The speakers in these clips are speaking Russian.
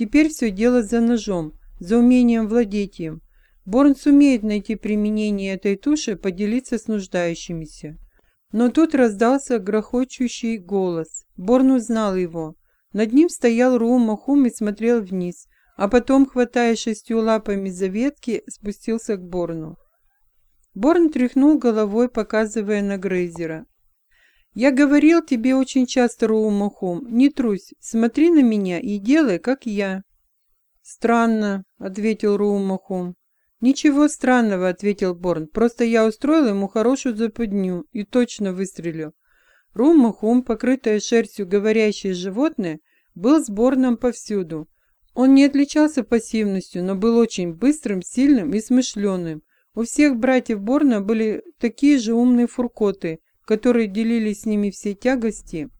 Теперь все дело за ножом, за умением владеть им. Борн сумеет найти применение этой туши, поделиться с нуждающимися. Но тут раздался грохочущий голос. Борн узнал его. Над ним стоял Руумахум и смотрел вниз, а потом, хватая шестью лапами за ветки, спустился к Борну. Борн тряхнул головой, показывая на Грейзера. «Я говорил тебе очень часто, Роумахом, не трусь, смотри на меня и делай, как я». «Странно», — ответил Роумахом. «Ничего странного», — ответил Борн, «просто я устроил ему хорошую западню и точно выстрелил». Румахум, покрытое шерстью говорящее животное, был с Борном повсюду. Он не отличался пассивностью, но был очень быстрым, сильным и смышленым. У всех братьев Борна были такие же умные фуркоты, которые делили с ними все тягости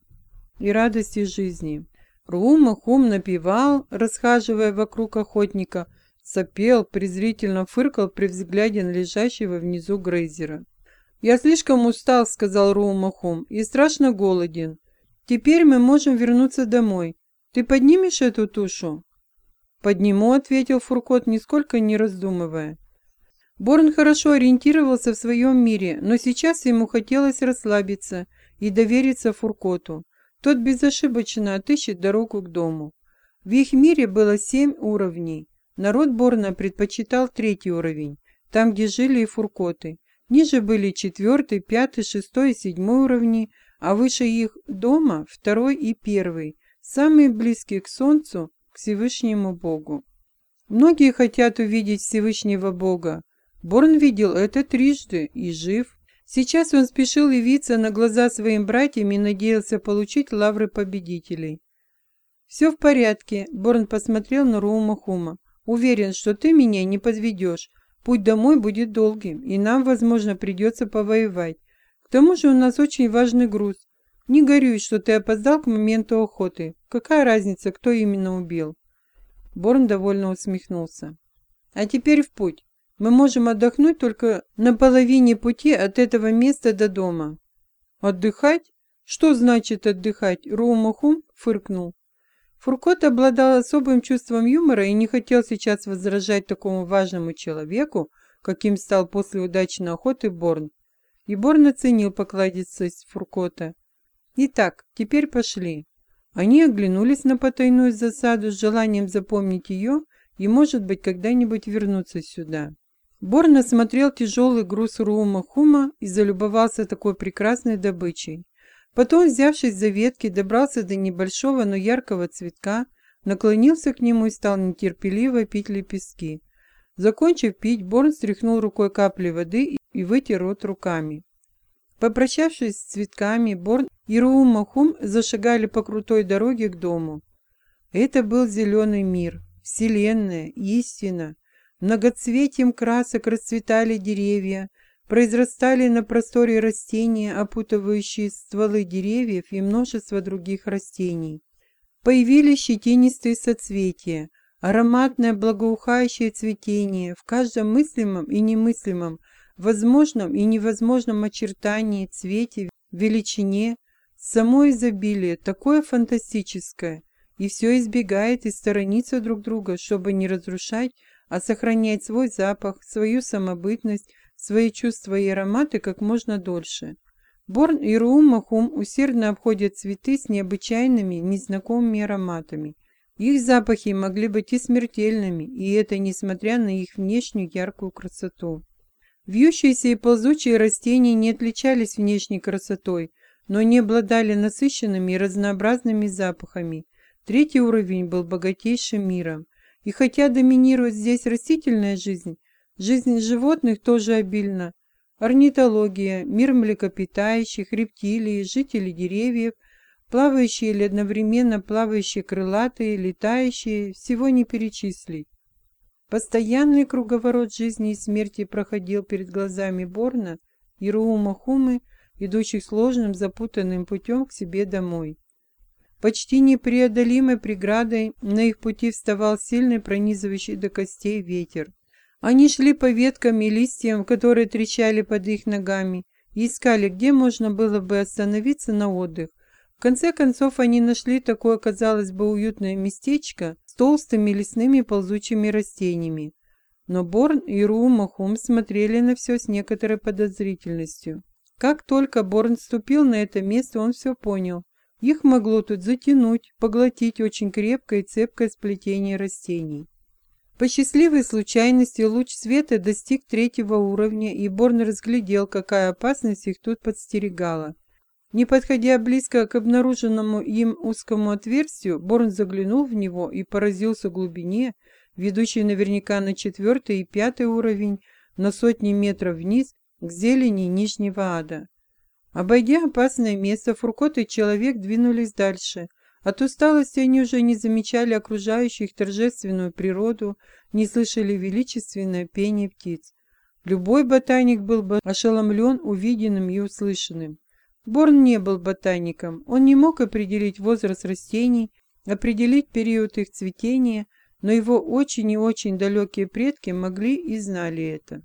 и радости жизни. Румахум напевал, расхаживая вокруг охотника, сопел, презрительно фыркал при взгляде на лежащего внизу Грейзера. «Я слишком устал», — сказал Роумахом, — «и страшно голоден. Теперь мы можем вернуться домой. Ты поднимешь эту тушу?» «Подниму», — ответил Фуркот, нисколько не раздумывая. Борн хорошо ориентировался в своем мире, но сейчас ему хотелось расслабиться и довериться Фуркоту. Тот безошибочно отыщет дорогу к дому. В их мире было семь уровней. Народ Борна предпочитал третий уровень, там, где жили и фуркоты. Ниже были четвертый, пятый, шестой и седьмой уровни, а выше их дома второй и первый, самые близкие к Солнцу, к Всевышнему Богу. Многие хотят увидеть Всевышнего Бога. Борн видел это трижды и жив. Сейчас он спешил явиться на глаза своим братьям и надеялся получить лавры победителей. «Все в порядке», — Борн посмотрел на Рума Хума. «Уверен, что ты меня не подведешь. Путь домой будет долгим, и нам, возможно, придется повоевать. К тому же у нас очень важный груз. Не горюй, что ты опоздал к моменту охоты. Какая разница, кто именно убил?» Борн довольно усмехнулся. «А теперь в путь. Мы можем отдохнуть только на половине пути от этого места до дома». «Отдыхать? Что значит отдыхать?» Роумахум фыркнул. Фуркот обладал особым чувством юмора и не хотел сейчас возражать такому важному человеку, каким стал после удачной охоты Борн. И Борн оценил покладистость Фуркота. «Итак, теперь пошли». Они оглянулись на потайную засаду с желанием запомнить ее и, может быть, когда-нибудь вернуться сюда. Борн осмотрел тяжелый груз Рума Хума и залюбовался такой прекрасной добычей. Потом, взявшись за ветки, добрался до небольшого, но яркого цветка, наклонился к нему и стал нетерпеливо пить лепестки. Закончив пить, Борн стряхнул рукой капли воды и вытер рот руками. Попрощавшись с цветками, Борн и Руумахум зашагали по крутой дороге к дому. Это был зеленый мир, вселенная, истина. Многоцветием красок расцветали деревья, Произрастали на просторе растения, опутывающие стволы деревьев и множество других растений. Появились щетинистые соцветия, ароматное благоухающее цветение в каждом мыслимом и немыслимом, возможном и невозможном очертании, цвете, величине, само изобилие, такое фантастическое, и все избегает и сторонится друг друга, чтобы не разрушать, а сохранять свой запах, свою самобытность, свои чувства и ароматы как можно дольше. Борн и Руум Махум усердно обходят цветы с необычайными, незнакомыми ароматами. Их запахи могли быть и смертельными, и это несмотря на их внешнюю яркую красоту. Вьющиеся и ползучие растения не отличались внешней красотой, но не обладали насыщенными и разнообразными запахами. Третий уровень был богатейшим миром. И хотя доминирует здесь растительная жизнь, Жизнь животных тоже обильна. Орнитология, мир млекопитающих, рептилии, жители деревьев, плавающие или одновременно плавающие крылатые, летающие, всего не перечислить. Постоянный круговорот жизни и смерти проходил перед глазами Борна и Руума Хумы, идущих сложным запутанным путем к себе домой. Почти непреодолимой преградой на их пути вставал сильный пронизывающий до костей ветер. Они шли по веткам и листьям, которые трещали под их ногами, и искали, где можно было бы остановиться на отдых. В конце концов, они нашли такое, казалось бы, уютное местечко с толстыми лесными ползучими растениями. Но Борн и Ру Махум смотрели на все с некоторой подозрительностью. Как только Борн ступил на это место, он все понял. Их могло тут затянуть, поглотить очень крепкое и цепкое сплетение растений. По счастливой случайности луч света достиг третьего уровня, и Борн разглядел, какая опасность их тут подстерегала. Не подходя близко к обнаруженному им узкому отверстию, Борн заглянул в него и поразился глубине, ведущей наверняка на четвертый и пятый уровень, на сотни метров вниз, к зелени Нижнего Ада. Обойдя опасное место, Фуркот и человек двинулись дальше – от усталости они уже не замечали окружающих торжественную природу, не слышали величественное пение птиц. Любой ботаник был бы ошеломлен увиденным и услышанным. Борн не был ботаником, он не мог определить возраст растений, определить период их цветения, но его очень и очень далекие предки могли и знали это.